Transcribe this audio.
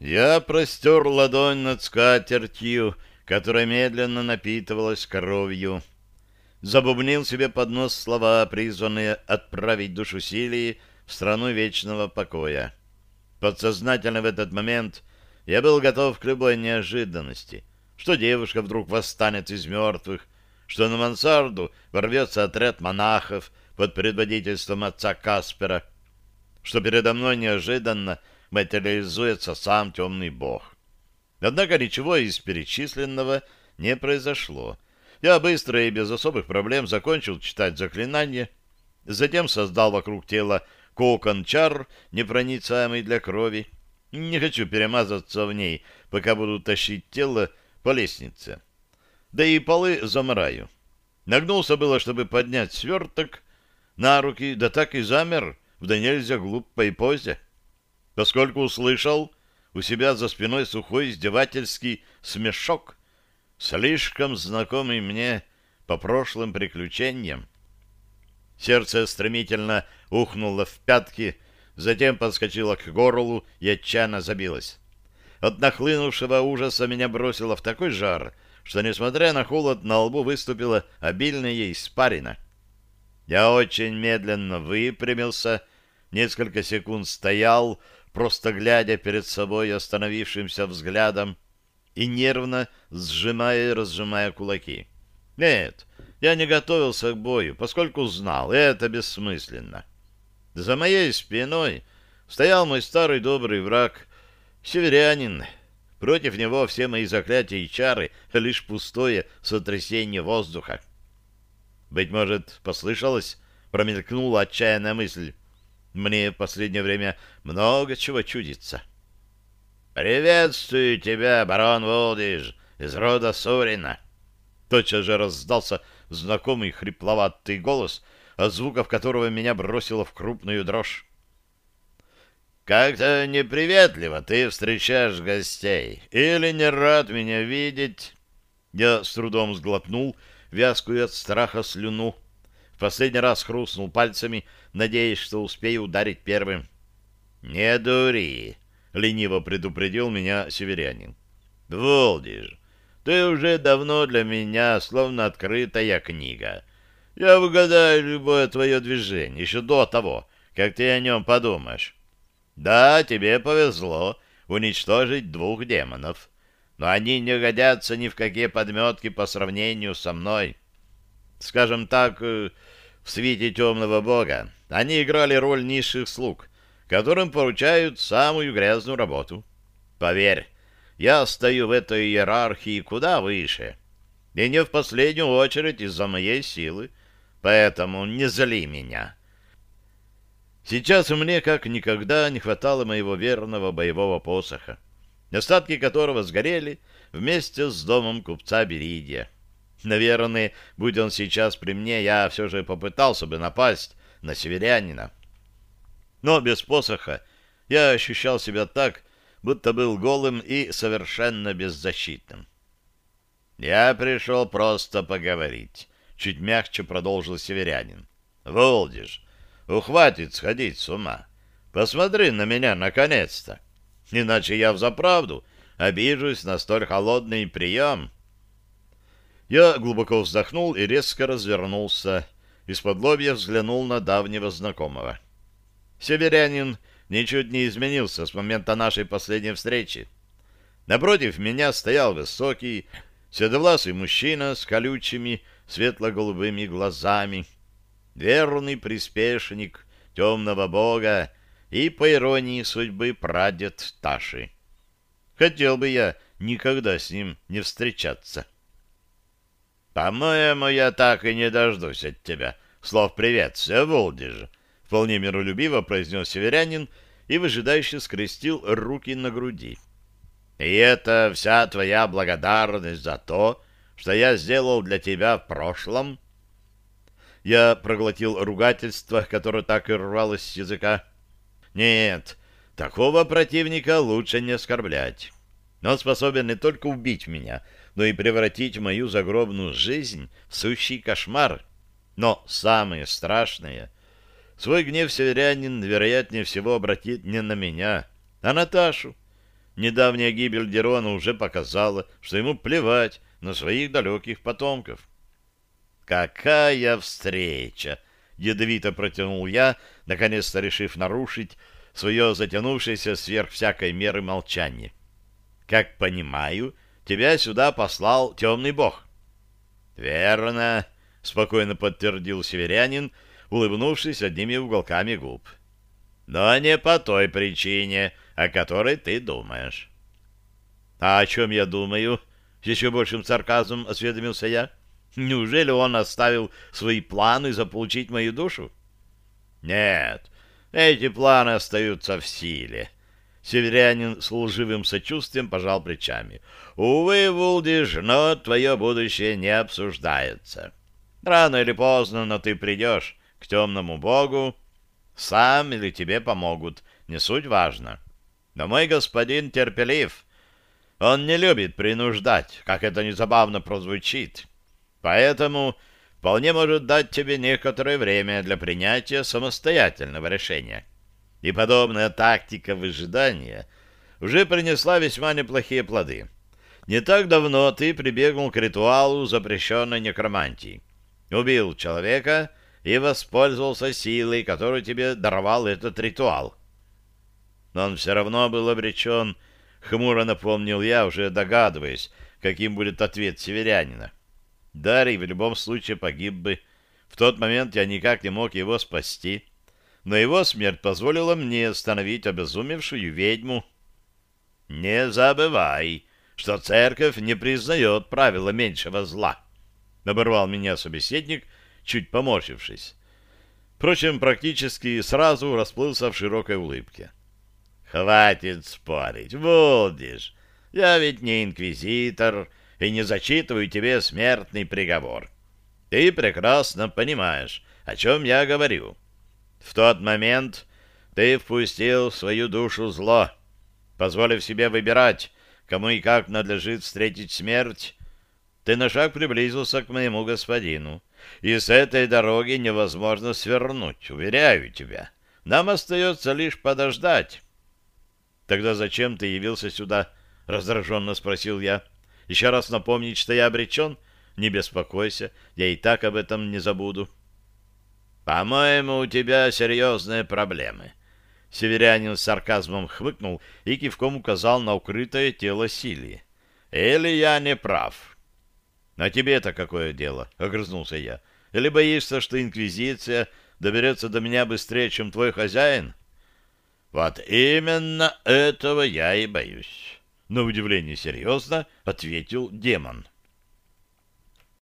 Я простер ладонь над скатертью, которая медленно напитывалась кровью. Забубнил себе под нос слова, призванные отправить душу Силии в страну вечного покоя. Подсознательно в этот момент я был готов к любой неожиданности, что девушка вдруг восстанет из мертвых, что на мансарду ворвется отряд монахов под предводительством отца Каспера, что передо мной неожиданно материализуется сам темный бог. Однако ничего из перечисленного не произошло. Я быстро и без особых проблем закончил читать заклинание, затем создал вокруг тела кокон чар, непроницаемый для крови. Не хочу перемазаться в ней, пока буду тащить тело по лестнице. Да и полы замараю. Нагнулся было, чтобы поднять сверток на руки, да так и замер в да нельзя глупой позе поскольку услышал у себя за спиной сухой издевательский смешок, слишком знакомый мне по прошлым приключениям. Сердце стремительно ухнуло в пятки, затем подскочило к горлу и отчаянно забилось. От нахлынувшего ужаса меня бросило в такой жар, что, несмотря на холод, на лбу выступила обильная испарина. Я очень медленно выпрямился, несколько секунд стоял, просто глядя перед собой остановившимся взглядом и нервно сжимая и разжимая кулаки. Нет, я не готовился к бою, поскольку знал, это бессмысленно. За моей спиной стоял мой старый добрый враг, северянин. Против него все мои заклятия и чары — лишь пустое сотрясение воздуха. Быть может, послышалось, промелькнула отчаянная мысль. Мне в последнее время много чего чудится. «Приветствую тебя, барон Волдиж, из рода Сурина!» Тотчас же раздался знакомый хрипловатый голос, от звуков которого меня бросило в крупную дрожь. «Как-то неприветливо ты встречаешь гостей. Или не рад меня видеть?» Я с трудом сглотнул вязкую от страха слюну. В последний раз хрустнул пальцами, надеясь, что успею ударить первым. «Не дури!» — лениво предупредил меня северянин. «Волдиш, ты уже давно для меня словно открытая книга. Я угадаю любое твое движение еще до того, как ты о нем подумаешь. Да, тебе повезло уничтожить двух демонов, но они не годятся ни в какие подметки по сравнению со мной. Скажем так, э, в свете темного бога они играли роль низших слуг, которым поручают самую грязную работу. Поверь, я стою в этой иерархии куда выше, и не в последнюю очередь из-за моей силы, поэтому не зли меня. Сейчас мне как никогда не хватало моего верного боевого посоха, остатки которого сгорели вместе с домом купца Беридия. Наверное, будь он сейчас при мне, я все же попытался бы напасть на северянина. Но без посоха я ощущал себя так, будто был голым и совершенно беззащитным. «Я пришел просто поговорить», — чуть мягче продолжил северянин. «Волдиш, ухватит сходить с ума. Посмотри на меня наконец-то. Иначе я взаправду обижусь на столь холодный прием». Я глубоко вздохнул и резко развернулся. Из-под лобья взглянул на давнего знакомого. Северянин ничуть не изменился с момента нашей последней встречи. Напротив меня стоял высокий, седовласый мужчина с колючими светло-голубыми глазами, верный приспешник темного бога и, по иронии судьбы, прадед Таши. Хотел бы я никогда с ним не встречаться. «По-моему, я так и не дождусь от тебя. Слов приветствия, Волдиж!» Вполне миролюбиво произнес северянин и выжидающе скрестил руки на груди. «И это вся твоя благодарность за то, что я сделал для тебя в прошлом?» Я проглотил ругательство, которое так и рвалось с языка. «Нет, такого противника лучше не оскорблять. Он способен не только убить меня, — но и превратить мою загробную жизнь в сущий кошмар. Но самое страшное, свой гнев северянин, вероятнее всего, обратит не на меня, а на Ташу. недавняя гибель Герона уже показала, что ему плевать на своих далеких потомков. «Какая встреча!» — ядовито протянул я, наконец-то решив нарушить свое затянувшееся сверх всякой меры молчание. «Как понимаю, тебя сюда послал темный бог». «Верно», — спокойно подтвердил северянин, улыбнувшись одними уголками губ. «Но не по той причине, о которой ты думаешь». «А о чем я думаю?» — еще большим сарказмом осведомился я. «Неужели он оставил свои планы заполучить мою душу?» «Нет, эти планы остаются в силе». Северянин с лживым сочувствием пожал плечами. «Увы, Вулдиш, но твое будущее не обсуждается. Рано или поздно, но ты придешь к темному богу, сам или тебе помогут, не суть важно. Но мой господин терпелив. Он не любит принуждать, как это незабавно прозвучит. Поэтому вполне может дать тебе некоторое время для принятия самостоятельного решения. И подобная тактика выжидания уже принесла весьма неплохие плоды. Не так давно ты прибегнул к ритуалу запрещенной некромантии. Убил человека и воспользовался силой, которую тебе даровал этот ритуал. Но он все равно был обречен, хмуро напомнил я, уже догадываясь, каким будет ответ северянина. Дарий в любом случае погиб бы. В тот момент я никак не мог его спасти, но его смерть позволила мне остановить обезумевшую ведьму. «Не забывай, что церковь не признает правила меньшего зла», — оборвал меня собеседник, чуть поморщившись. Впрочем, практически сразу расплылся в широкой улыбке. «Хватит спорить, Волдиш. Я ведь не инквизитор и не зачитываю тебе смертный приговор. Ты прекрасно понимаешь, о чем я говорю. В тот момент ты впустил в свою душу зло, позволив себе выбирать, кому и как надлежит встретить смерть. Ты на шаг приблизился к моему господину, и с этой дороги невозможно свернуть, уверяю тебя. Нам остается лишь подождать. Тогда зачем ты явился сюда? Раздраженно спросил я. Еще раз напомнить, что я обречен? Не беспокойся, я и так об этом не забуду. По-моему, у тебя серьезные проблемы. Северянин с сарказмом хмыкнул и кивком указал на укрытое тело Силии. Или я не прав? «А тебе-то какое дело?» — огрызнулся я. «Или боишься, что Инквизиция доберется до меня быстрее, чем твой хозяин?» «Вот именно этого я и боюсь», — на удивление серьезно ответил демон.